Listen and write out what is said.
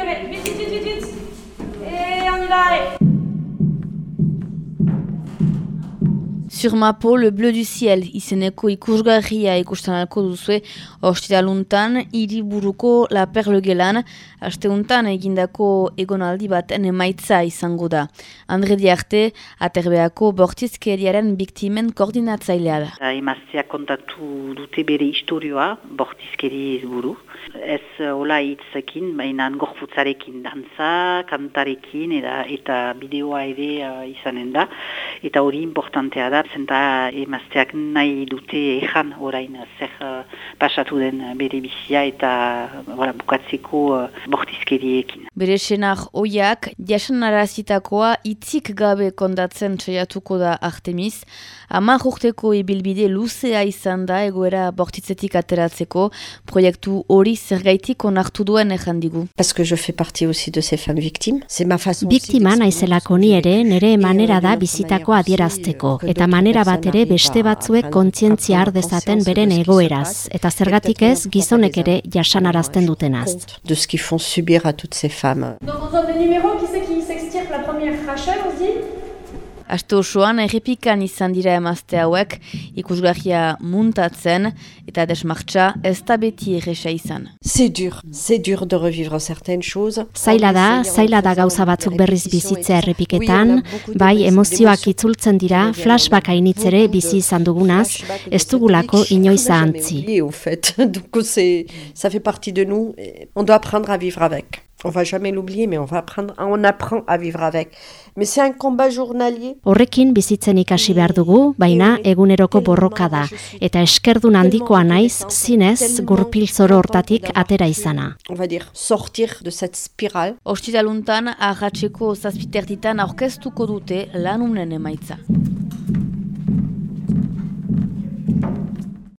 Vits, vits, vits! vits. E, han gir deg. Sur Mapo, le bleu du ciel, izeneko ikusgarria ikusten alko duzue, ostiraluntan, hiriburuko La Perle gelan, asteuntan egindako egonaldi baten emaitza izango da. Andre Diarte, aterbeako bortizkeriaren biktimen koordinatzailea da. Emazteak kontatu dute bere historioa, bortizkeri buru. Ez hola hitzekin, baina gorputzarekin dantza, kantarekin eta, eta bideoa ere uh, izanen da. Eta hori importantea da, zenta emazteak nahi dute ejan orain zer uh, pasatu den bere bizia eta voilà, bukatzeko uh, bortizkeriekin. Bere senar oiak, jasan arazitakoa itzik gabe kondatzen txaiatuko da Artemis, ama urteko ibilbide luzea izan da egoera bortitzetik ateratzeko, proiektu hori zergaitik onartu duen errandigu. Parce que je fais partie aussi de ces femmes victimes. C'est ma façon Biktima naizelako ni ere nere manera da bizitako adierazteko eta manera bat ere beste batzuek kontzientzia har dezaten beren egoeraz eta zergatik ez gizonek ere jasanarazten dutenaz. de ce qu'ils font subir à toutes ces femmes. Donc on donne le numéro, qui c'est qui s'extirpe la première Rachel, on se dit Aste osoan errepikan izan dira emazte hauek ikusgarria muntatzen eta desmartza ez da beti erresa izan. C'est dur, c'est dur de revivre certaines choses. Zaila da, zaila da gauza batzuk berriz bizitzea errepiketan, bai emozioak itzultzen dira, flashback hainitz ere bizi izan dugunaz, ez dugulako inoiz ahantzi. ça fait partie de nous. et On doit apprendre à vivre avec. On va jamais l'oublier, mais on va apprendre, on apprend à vivre avec. Mais c'est un combat journalier. Horrekin bizitzen ikasi behar dugu, baina eguneroko borroka da, eta eskerdun handikoa naiz zinez gurpil zoro hortatik atera izana. On va dire sortir de cette spirale. Ostiraluntan, ahatzeko zazpitertitan aurkeztuko dute lanunen emaitza.